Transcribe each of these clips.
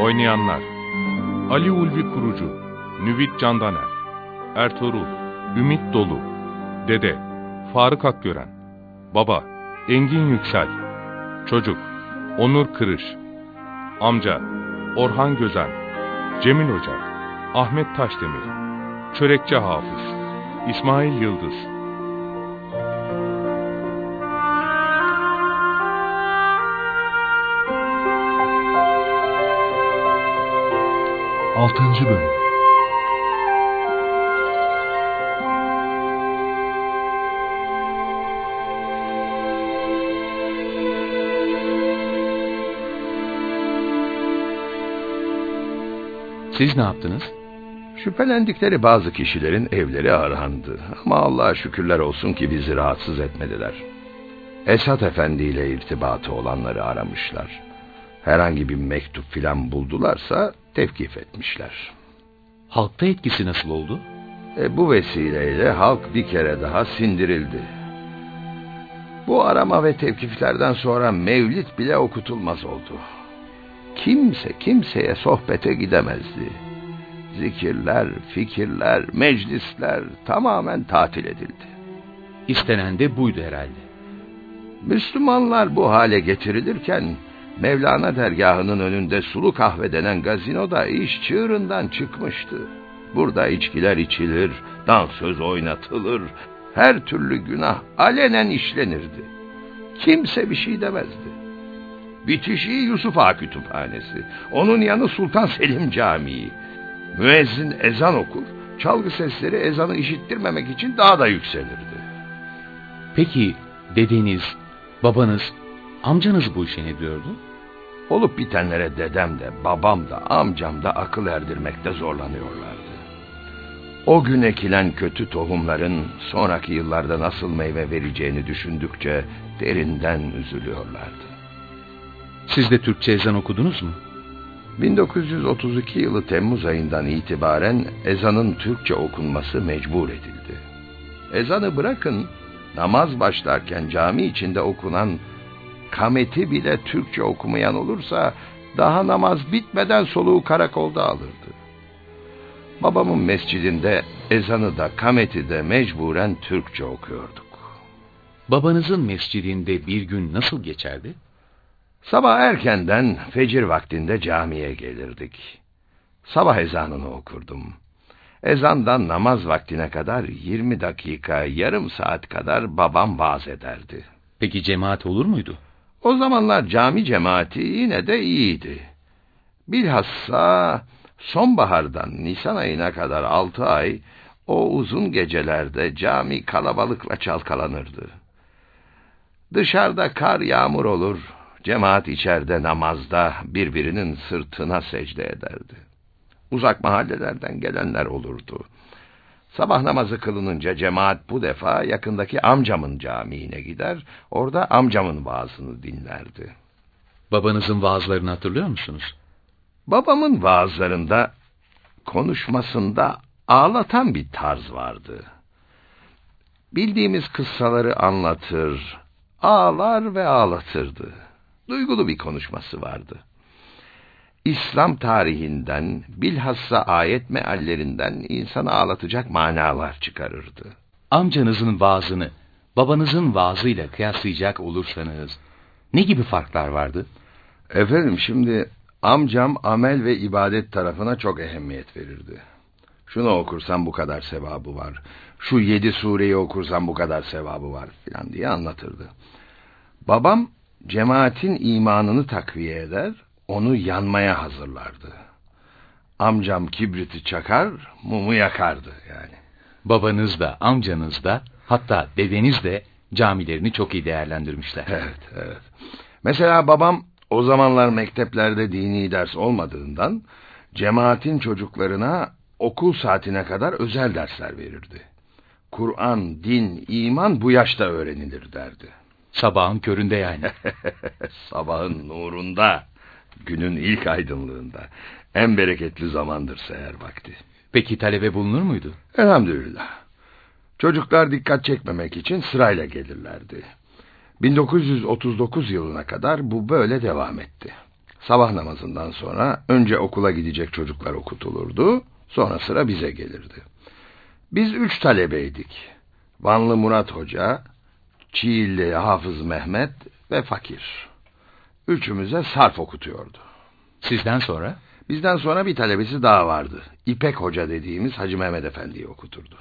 Oynayanlar. Ali Ulvi Kurucu Nüvit Candaner Ertuğrul Ümit Dolu Dede Faruk Akgören Baba Engin Yüksel Çocuk Onur Kırış Amca Orhan Gözen Cemil Ocak Ahmet Taşdemir Çörekçi Hafız İsmail Yıldız Altıncı Bölüm Siz ne yaptınız? Şüphelendikleri bazı kişilerin evleri arandı. Ama Allah'a şükürler olsun ki bizi rahatsız etmediler. Esat Efendi ile irtibatı olanları aramışlar. Herhangi bir mektup filan buldularsa tevkif etmişler. Halkta etkisi nasıl oldu? E, bu vesileyle halk bir kere daha sindirildi. Bu arama ve tevkiflerden sonra mevlid bile okutulmaz oldu. Kimse kimseye sohbete gidemezdi. Zikirler, fikirler, meclisler tamamen tatil edildi. İstenen de buydu herhalde. Müslümanlar bu hale getirilirken Mevlana dergahının önünde sulu kahve denen gazinoda iş çığırından çıkmıştı. Burada içkiler içilir, dansöz oynatılır, her türlü günah alenen işlenirdi. Kimse bir şey demezdi. Bitişi Yusuf Ağa Kütüphanesi, onun yanı Sultan Selim Camii. Müezzin ezan okur, çalgı sesleri ezanı işittirmemek için daha da yükselirdi. Peki dedeniz, babanız, amcanız bu işe ne diyordu? Olup bitenlere dedem de, babam da, amcam da akıl erdirmekte zorlanıyorlardı. O gün ekilen kötü tohumların sonraki yıllarda nasıl meyve vereceğini düşündükçe derinden üzülüyorlardı. Siz de Türkçe ezan okudunuz mu? 1932 yılı Temmuz ayından itibaren ezanın Türkçe okunması mecbur edildi. Ezanı bırakın, namaz başlarken cami içinde okunan kameti bile Türkçe okumayan olursa daha namaz bitmeden soluğu karakolda alırdı. Babamın mescidinde ezanı da kameti de mecburen Türkçe okuyorduk. Babanızın mescidinde bir gün nasıl geçerdi? Sabah erkenden fecir vaktinde camiye gelirdik. Sabah ezanını okurdum. Ezandan namaz vaktine kadar 20 dakika, yarım saat kadar babam vaaz ederdi. Peki cemaat olur muydu? O zamanlar cami cemaati yine de iyiydi. Bilhassa sonbahardan Nisan ayına kadar altı ay o uzun gecelerde cami kalabalıkla çalkalanırdı. Dışarıda kar yağmur olur, cemaat içeride namazda birbirinin sırtına secde ederdi. Uzak mahallelerden gelenler olurdu. Sabah namazı kılınınca cemaat bu defa yakındaki amcamın camiine gider, orada amcamın vaazını dinlerdi. Babanızın vaazlarını hatırlıyor musunuz? Babamın vaazlarında, konuşmasında ağlatan bir tarz vardı. Bildiğimiz kıssaları anlatır, ağlar ve ağlatırdı. Duygulu bir konuşması vardı. İslam tarihinden, bilhassa ayet meallerinden insanı ağlatacak manalar çıkarırdı. Amcanızın vaazını babanızın vaazıyla kıyaslayacak olursanız ne gibi farklar vardı? Efendim şimdi amcam amel ve ibadet tarafına çok ehemmiyet verirdi. Şunu okursan bu kadar sevabı var. Şu yedi sureyi okursan bu kadar sevabı var filan diye anlatırdı. Babam cemaatin imanını takviye eder, onu yanmaya hazırlardı. Amcam kibriti çakar, mumu yakardı yani. Babanız da, amcanız da, hatta dedeniz de Camilerini çok iyi değerlendirmişler. Evet, evet. Mesela babam o zamanlar mekteplerde dini ders olmadığından cemaatin çocuklarına okul saatine kadar özel dersler verirdi. Kur'an, din, iman bu yaşta öğrenilir derdi. Sabahın köründe yani. Sabahın nurunda, günün ilk aydınlığında. En bereketli zamandır seher vakti. Peki talebe bulunur muydu? Elhamdülillah. Çocuklar dikkat çekmemek için sırayla gelirlerdi. 1939 yılına kadar bu böyle devam etti. Sabah namazından sonra önce okula gidecek çocuklar okutulurdu, sonra sıra bize gelirdi. Biz üç talebeydik. Vanlı Murat Hoca, Çiğli Hafız Mehmet ve Fakir. Üçümüze sarf okutuyordu. Sizden sonra? Bizden sonra bir talebesi daha vardı. İpek Hoca dediğimiz Hacı Mehmet Efendi'yi okuturdu.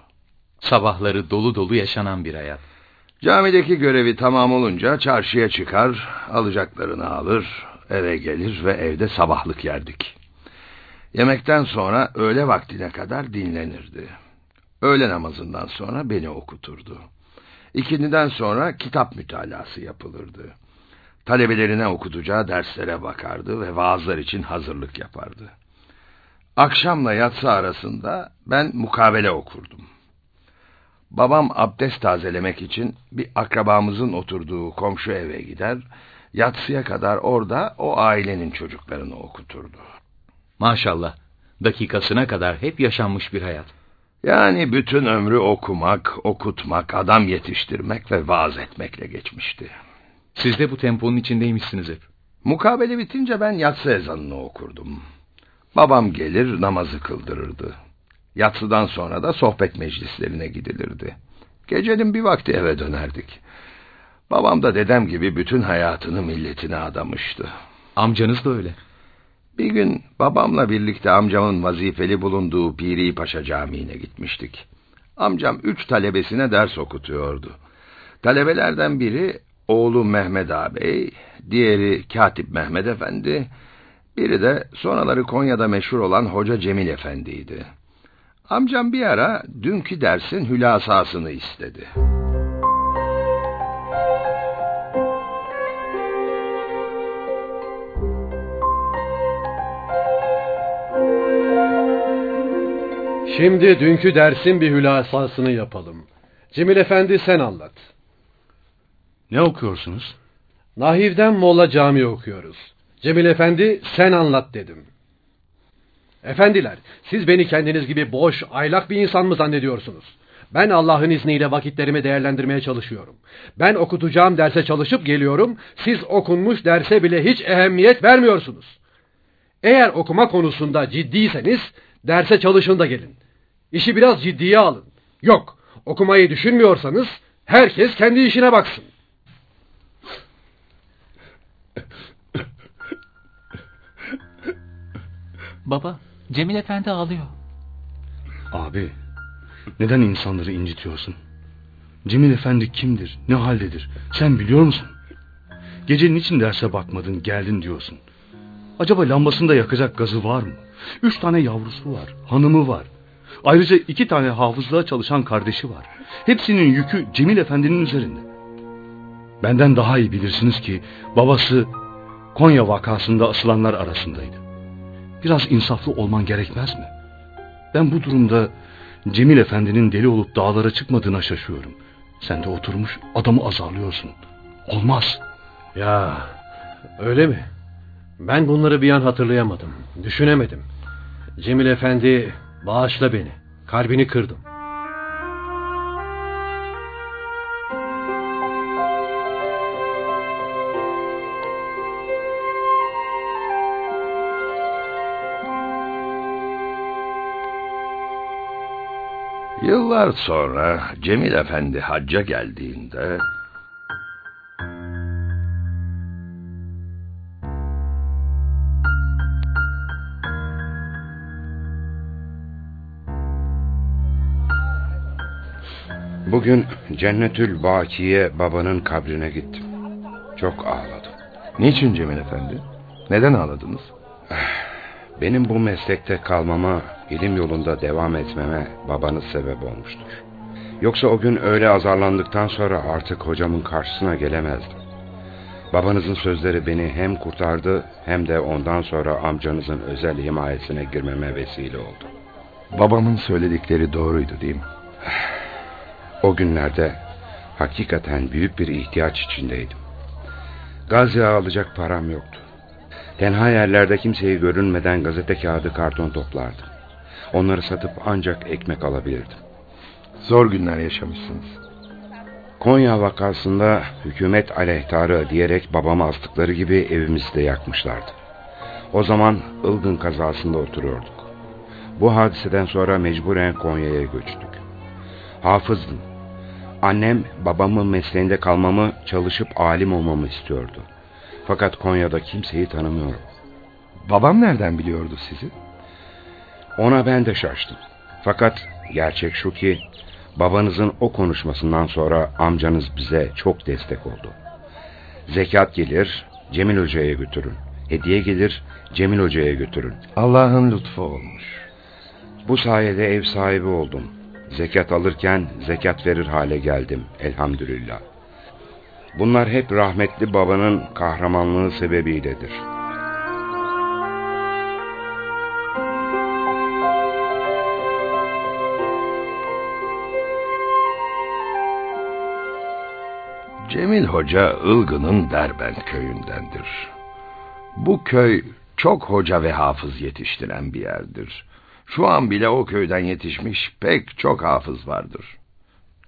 Sabahları dolu dolu yaşanan bir hayat. Camideki görevi tamam olunca çarşıya çıkar, alacaklarını alır, eve gelir ve evde sabahlık yerdik. Yemekten sonra öğle vaktine kadar dinlenirdi. Öğle namazından sonra beni okuturdu. İkindiden sonra kitap mütalası yapılırdı. Talebelerine okutacağı derslere bakardı ve vaazlar için hazırlık yapardı. Akşamla yatsı arasında ben mukabele okurdum. Babam abdest tazelemek için bir akrabamızın oturduğu komşu eve gider, yatsıya kadar orada o ailenin çocuklarını okuturdu. Maşallah, dakikasına kadar hep yaşanmış bir hayat. Yani bütün ömrü okumak, okutmak, adam yetiştirmek ve vaaz etmekle geçmişti. Siz de bu temponun içindeymişsiniz hep. Mukabele bitince ben yatsı ezanını okurdum. Babam gelir namazı kıldırırdı. Yatsıdan sonra da sohbet meclislerine gidilirdi. Gecenin bir vakti eve dönerdik. Babam da dedem gibi bütün hayatını milletine adamıştı. Amcanız da öyle. Bir gün babamla birlikte amcamın vazifeli bulunduğu Piri Paşa Camii'ne gitmiştik. Amcam üç talebesine ders okutuyordu. Talebelerden biri oğlu Mehmet ağabey, diğeri Katip Mehmet Efendi, biri de sonraları Konya'da meşhur olan Hoca Cemil Efendi'ydi. Amcam bir ara dünkü dersin hülasasını istedi. Şimdi dünkü dersin bir hülasasını yapalım. Cemil Efendi sen anlat. Ne okuyorsunuz? Nahiv'den Molla Cami okuyoruz. Cemil Efendi sen anlat dedim. Efendiler, siz beni kendiniz gibi boş, aylak bir insan mı zannediyorsunuz? Ben Allah'ın izniyle vakitlerimi değerlendirmeye çalışıyorum. Ben okutacağım derse çalışıp geliyorum, siz okunmuş derse bile hiç ehemmiyet vermiyorsunuz. Eğer okuma konusunda ciddiyseniz, derse çalışın da gelin. İşi biraz ciddiye alın. Yok, okumayı düşünmüyorsanız, herkes kendi işine baksın. Baba, Cemil Efendi ağlıyor. Abi, neden insanları incitiyorsun? Cemil Efendi kimdir, ne haldedir? Sen biliyor musun? Gecenin için derse bakmadın, geldin diyorsun. Acaba lambasında yakacak gazı var mı? Üç tane yavrusu var, hanımı var. Ayrıca iki tane hafızlığa çalışan kardeşi var. Hepsinin yükü Cemil Efendi'nin üzerinde. Benden daha iyi bilirsiniz ki babası Konya vakasında asılanlar arasındaydı. Biraz insaflı olman gerekmez mi? Ben bu durumda Cemil Efendi'nin deli olup dağlara çıkmadığına şaşıyorum. Sen de oturmuş adamı azarlıyorsun. Olmaz. Ya, öyle mi? Ben bunları bir an hatırlayamadım, düşünemedim. Cemil Efendi, bağışla beni, kalbini kırdım. Yıllar sonra Cemil Efendi hacca geldiğinde... Bugün Cennetül Bakiye babanın kabrine gittim. Çok ağladım. Niçin Cemil Efendi? Neden ağladınız? Benim bu meslekte kalmama, ilim yolunda devam etmeme babanız sebep olmuştur. Yoksa o gün öyle azarlandıktan sonra artık hocamın karşısına gelemezdim. Babanızın sözleri beni hem kurtardı hem de ondan sonra amcanızın özel himayesine girmeme vesile oldu. Babamın söyledikleri doğruydu değil mi? O günlerde hakikaten büyük bir ihtiyaç içindeydim. Gazze alacak param yoktu. Tenha yerlerde kimseyi görünmeden gazete kağıdı karton toplardım. Onları satıp ancak ekmek alabilirdim. Zor günler yaşamışsınız. Konya vakasında hükümet aleyhtarı diyerek babamı astıkları gibi evimizi de yakmışlardı. O zaman Ilgın kazasında oturuyorduk. Bu hadiseden sonra mecburen Konya'ya göçtük. Hafızdım. Annem babamın mesleğinde kalmamı, çalışıp alim olmamı istiyordu. Fakat Konya'da kimseyi tanımıyorum. Babam nereden biliyordu sizi? Ona ben de şaştım. Fakat gerçek şu ki babanızın o konuşmasından sonra amcanız bize çok destek oldu. Zekat gelir, Cemil Hoca'ya götürün. Hediye gelir, Cemil Hoca'ya götürün. Allah'ın lütfu olmuş. Bu sayede ev sahibi oldum. Zekat alırken zekat verir hale geldim elhamdülillah. Bunlar hep rahmetli babanın kahramanlığı sebebiyledir. Cemil Hoca Ilgın'ın Derbent köyündendir. Bu köy çok hoca ve hafız yetiştiren bir yerdir. Şu an bile o köyden yetişmiş pek çok hafız vardır.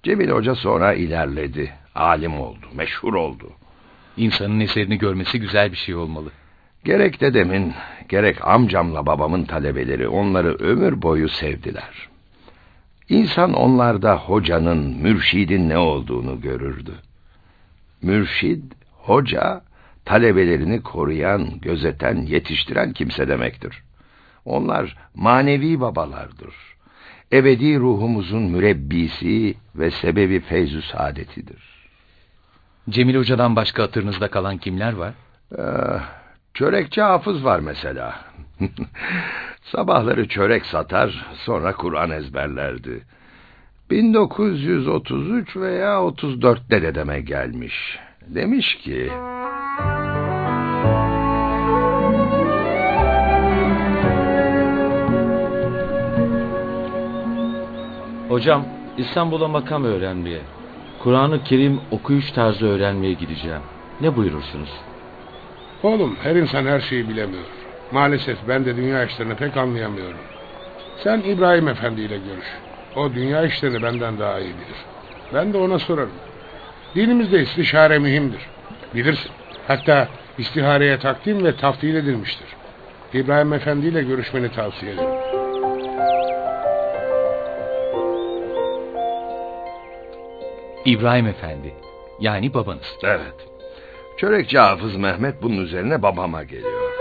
Cemil Hoca sonra ilerledi, alim oldu, meşhur oldu. İnsanın eserini görmesi güzel bir şey olmalı. Gerek dedemin, gerek amcamla babamın talebeleri onları ömür boyu sevdiler. İnsan onlarda hocanın, mürşidin ne olduğunu görürdü. Mürşid, hoca, talebelerini koruyan, gözeten, yetiştiren kimse demektir. Onlar manevi babalardır. Ebedi ruhumuzun mürebbisi ve sebebi feyzü saadetidir. Cemil Hoca'dan başka hatırınızda kalan kimler var? Ee, çörekçi hafız var mesela. Sabahları çörek satar, sonra Kur'an ezberlerdi. 1933 veya 34'te dedeme gelmiş. Demiş ki... Hocam, İstanbul'a makam öğrenmeye, Kur'an-ı Kerim okuyuş tarzı öğrenmeye gideceğim. Ne buyurursunuz? Oğlum her insan her şeyi bilemiyor. Maalesef ben de dünya işlerini pek anlayamıyorum. Sen İbrahim Efendi ile görüş. O dünya işlerini benden daha iyi bilir. Ben de ona sorarım. Dinimizde istişare mühimdir. Bilirsin. Hatta istihareye takdim ve taftil edilmiştir. İbrahim Efendi ile görüşmeni tavsiye ederim. İbrahim Efendi. Yani babanız. Evet. Çörekçi Hafız Mehmet bunun üzerine babama geliyor.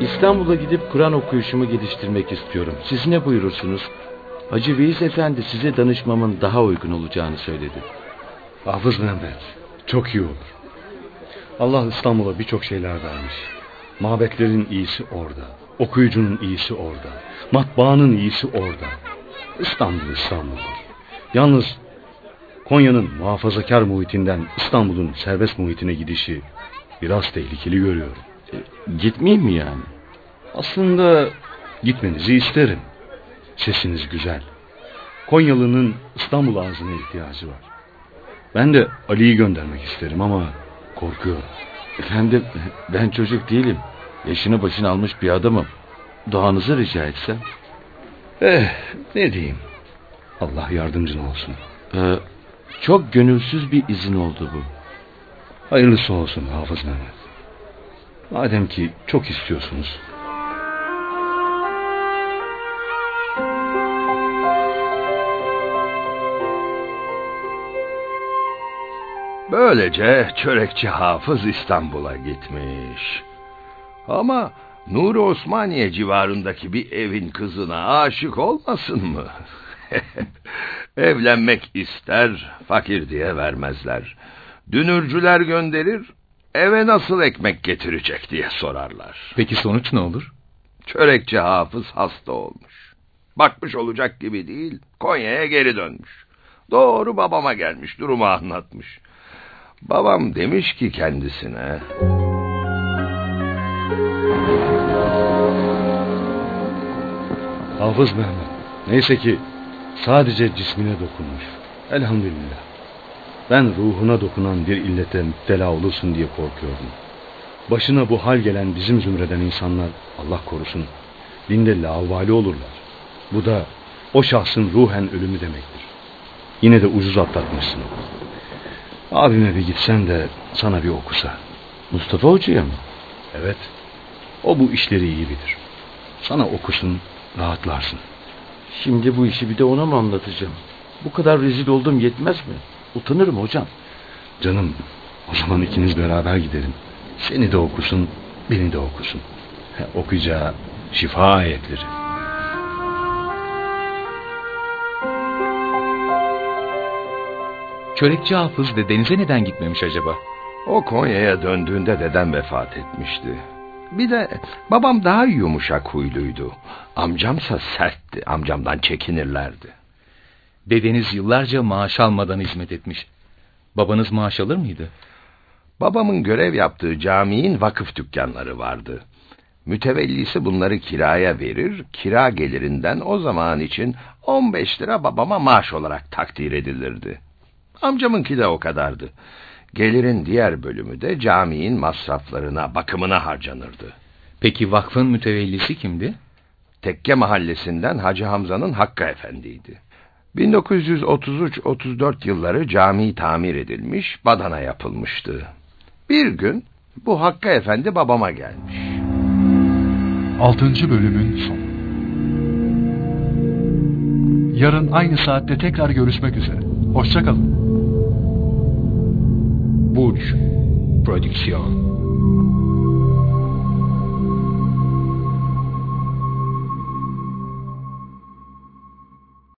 İstanbul'a gidip Kur'an okuyuşumu geliştirmek istiyorum. Siz ne buyurursunuz? Hacı Veys Efendi size danışmamın daha uygun olacağını söyledi. Hafız Mehmet, çok iyi olur. Allah İstanbul'a birçok şeyler vermiş. Mabetlerin iyisi orada. Okuyucunun iyisi orada. Matbaanın iyisi orada. İstanbul İstanbul'dur. Yalnız Konya'nın muhafazakar muhitinden İstanbul'un serbest muhitine gidişi biraz tehlikeli görüyorum. E, gitmeyeyim mi yani? Aslında gitmenizi isterim. Sesiniz güzel. Konyalı'nın İstanbul ağzına ihtiyacı var. Ben de Ali'yi göndermek isterim ama korkuyorum. Efendim ben çocuk değilim. Yaşını başını almış bir adamım. Duanızı rica etsem. Eh ne diyeyim. Allah yardımcın olsun. Ee, çok gönülsüz bir izin oldu bu. Hayırlısı olsun Hafız Mehmet. Madem ki çok istiyorsunuz. Böylece çörekçi hafız İstanbul'a gitmiş. Ama Nuri Osmaniye civarındaki bir evin kızına aşık olmasın mı? Evlenmek ister, fakir diye vermezler. Dünürcüler gönderir, eve nasıl ekmek getirecek diye sorarlar. Peki sonuç ne olur? Çörekçi hafız hasta olmuş. Bakmış olacak gibi değil, Konya'ya geri dönmüş. Doğru babama gelmiş, durumu anlatmış. Babam demiş ki kendisine... Hafız Mehmet. Neyse ki sadece cismine dokunmuş. Elhamdülillah. Ben ruhuna dokunan bir illete müptela olursun diye korkuyordum. Başına bu hal gelen bizim zümreden insanlar Allah korusun dinde lavali olurlar. Bu da o şahsın ruhen ölümü demektir. Yine de ucuz atlatmışsın. Abime bir gitsen de sana bir okusa. Mustafa Hoca'ya mı? Evet. O bu işleri iyi bilir. Sana okusun, rahatlarsın. Şimdi bu işi bir de ona mı anlatacağım? Bu kadar rezil oldum yetmez mi? Utanırım hocam. Canım, o zaman ikiniz beraber gidelim. Seni de okusun, beni de okusun. He, Okuyacağı şifa ayetleri. Çörekçi hafız dedenize neden gitmemiş acaba? O Konya'ya döndüğünde dedem vefat etmişti. Bir de babam daha yumuşak huyluydu. Amcamsa sertti. Amcamdan çekinirlerdi. Dedeniz yıllarca maaş almadan hizmet etmiş. Babanız maaş alır mıydı? Babamın görev yaptığı caminin vakıf dükkanları vardı. Mütevellisi bunları kiraya verir, kira gelirinden o zaman için 15 lira babama maaş olarak takdir edilirdi. Amcamınki de o kadardı. Gelirin diğer bölümü de caminin masraflarına, bakımına harcanırdı. Peki vakfın mütevellisi kimdi? Tekke mahallesinden Hacı Hamza'nın Hakkı Efendi'ydi. 1933-34 yılları cami tamir edilmiş, badana yapılmıştı. Bir gün bu Hakkı Efendi babama gelmiş. 6. bölümün sonu. Yarın aynı saatte tekrar görüşmek üzere. Hoşçakalın. Будж Продикшн.